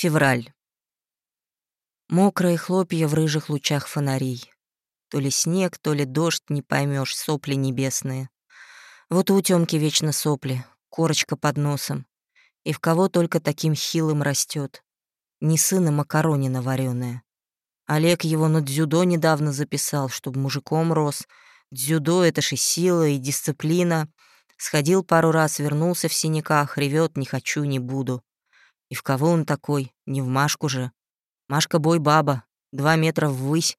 Февраль. Мокрые хлопья в рыжих лучах фонарей. То ли снег, то ли дождь, не поймешь, сопли небесные. Вот у Тёмки вечно сопли, корочка под носом. И в кого только таким хилым растет. Не сына макаронина вареная. Олег его на дзюдо недавно записал, чтобы мужиком рос. Дзюдо — это же сила и дисциплина. Сходил пару раз, вернулся в синяках, ревет «не хочу, не буду». И в кого он такой? Не в Машку же. Машка бой-баба, два метра ввысь,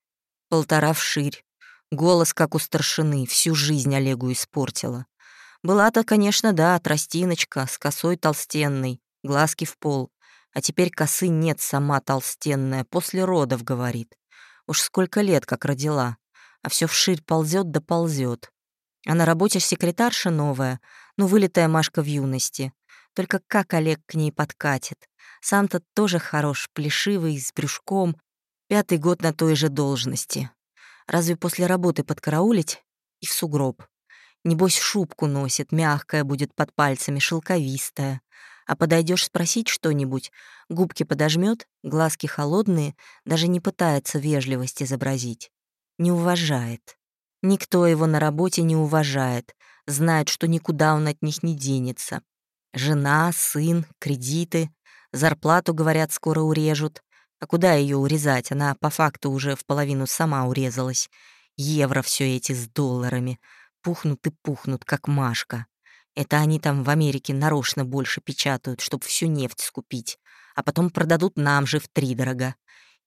полтора вширь. Голос, как у старшины, всю жизнь Олегу испортила. Была-то, конечно, да, тростиночка, с косой толстенной, глазки в пол. А теперь косы нет, сама толстенная, после родов, говорит. Уж сколько лет, как родила. А все вширь ползет да ползет. А на работе секретарша новая, ну, вылитая Машка в юности. Только как Олег к ней подкатит? Сам-то тоже хорош, плешивый, с брюшком. Пятый год на той же должности. Разве после работы подкараулить? И в сугроб. Небось, шубку носит, мягкая будет под пальцами, шелковистая. А подойдешь спросить что-нибудь, губки подожмет, глазки холодные, даже не пытается вежливость изобразить. Не уважает. Никто его на работе не уважает, знает, что никуда он от них не денется. Жена, сын, кредиты. Зарплату, говорят, скоро урежут. А куда ее урезать? Она по факту уже в половину сама урезалась. Евро все эти с долларами. Пухнут и пухнут, как Машка. Это они там в Америке нарочно больше печатают, чтобы всю нефть скупить. А потом продадут нам же втридорога.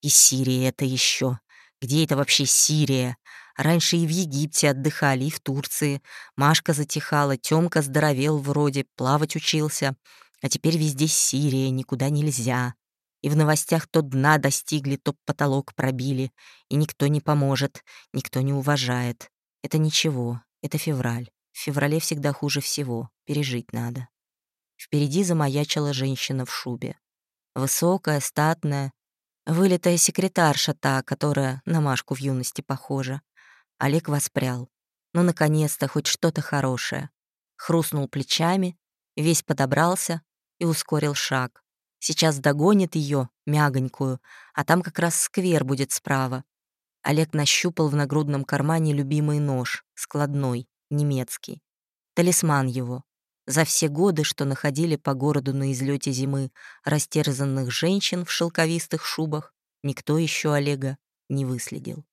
И Сирия это еще. Где это вообще Сирия? Раньше и в Египте отдыхали, и в Турции. Машка затихала, Тёмка здоровел вроде, плавать учился. А теперь везде Сирия, никуда нельзя. И в новостях то дна достигли, то потолок пробили. И никто не поможет, никто не уважает. Это ничего, это февраль. В феврале всегда хуже всего, пережить надо. Впереди замаячила женщина в шубе. Высокая, статная, Вылитая секретарша та, которая на Машку в юности похожа. Олег воспрял. Ну, наконец-то, хоть что-то хорошее. Хрустнул плечами, весь подобрался и ускорил шаг. Сейчас догонит ее, мягонькую, а там как раз сквер будет справа. Олег нащупал в нагрудном кармане любимый нож, складной, немецкий. Талисман его. За все годы, что находили по городу на излете зимы растерзанных женщин в шелковистых шубах, никто еще Олега не выследил.